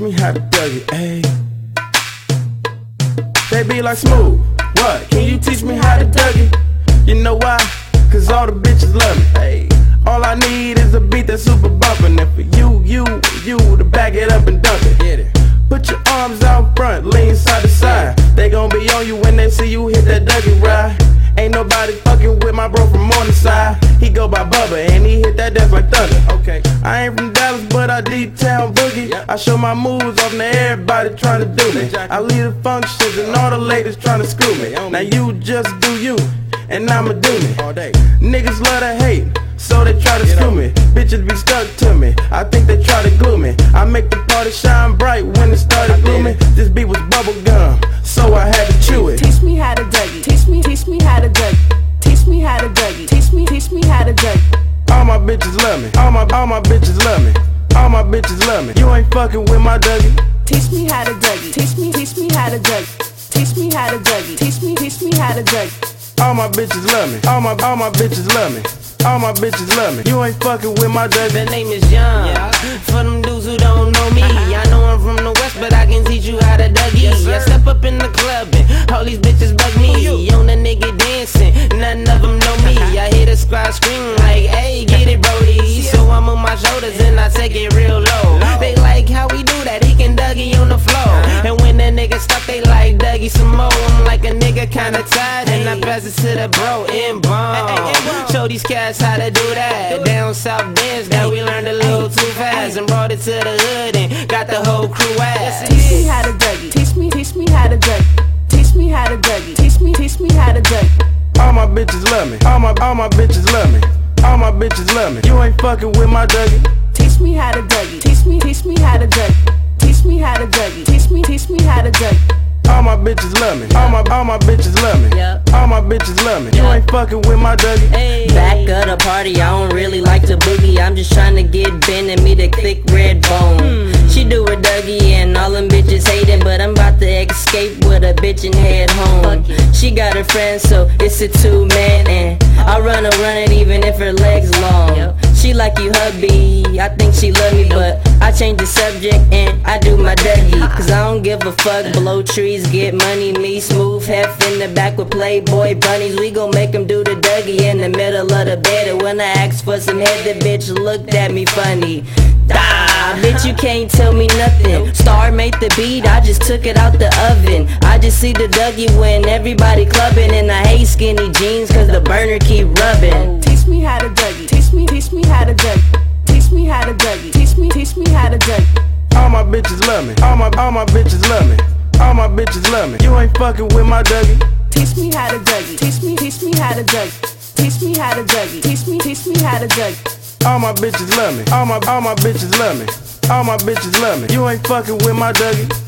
me how to Dougie, ayy. They be like smooth. What? Can you teach me how to Dougie? You know why? Cause all the bitches love me. Ayy. All I need is a beat that's super bumpin'. And for you, you, you to back it up and dump it. Get it. Put your arms out front, lean side to side. They gon' be on you when they see you hit that Dougie ride. Ain't nobody fucking with my bro from Morningside. He go by Bubba and he hit that dance like thunder. Okay. I ain't from Dallas, but I D-Town boogie. I show my moves off to everybody trying to do me. I lead the functions and all the ladies trying to screw me. Now you just do you, and I'ma do me. All day. Niggas love to hate. So they try to screw me, bitches be stuck to me. I think they try to glue me. I make the party shine bright when it started glooming. This beat was bubble gum, so I had bitches love me. All my all my bitches love me. All my bitches love me. You ain't fucking with my Dougie. Teach me how to Dougie. Teach me, teach me how to Dougie. Teach me how to Dougie. Teach me, teach me how to Dougie. All my bitches love me. All my all my bitches love me. All my bitches love me. You ain't fucking with my Dougie. The name is Young. For them dudes who don't know me, uh-huh. I know I'm from the west, but I can teach you how to Dougie. I step up in the club and all these bitches bug me. On a nigga dancing, none of them know me. Uh-huh. I hear the squad scream on the floor. And when the nigga stop, they like Dougie some more. I'm like a nigga kinda tired, and I pass it to the bro in bomb. Show these cats how to do that. Down south dance that we learned a little too fast and brought it to the hood and got the whole crew ass. Teach me how to Dougie. Teach me, teach me how to Dougie. Teach me how to Dougie. Teach me, teach me how to Dougie. All my bitches love me. All my all my bitches love me. All my bitches love me. You ain't fucking with my Dougie. Teach me how to Dougie. Teach me, teach me bitches love me. All my all my bitches love me. Yep. All my bitches love me. You ain't fucking with my Dougie. Back of the party, I don't really like to boogie. I'm just trying to get Ben and me the thick red bone. Hmm. She do her Dougie and all them bitches hating, but I'm about to escape with a bitch and head home. She got her friends, so it's a two man, and I run her run it even if her legs long. She like you hubby, I think she love me, but I change the subject and I do my Dougie. Cause I don't give a fuck, blow trees, get money, me smooth, hef in the back with Playboy bunnies. We gon' make 'em do the Dougie in the middle of the bed. And when I asked for some head, the bitch looked at me funny. Nah, bitch, you can't tell me nothing. Star made the beat, I just took it out the oven. I just see the Dougie when everybody clubbing, and I hate skinny jeans cause the burner keep rubbing. Teach me how to Dougie. Teach me love me. All my all my bitches love me. All my bitches love me. You ain't fucking with my Dougie. Teach me how to Dougie. Teach me, teach me how to Dougie. Teach me how to Dougie. Teach me, teach me how to Dougie. All my bitches love me. All my all my bitches love me. All my bitches love me. You ain't fucking with my Dougie.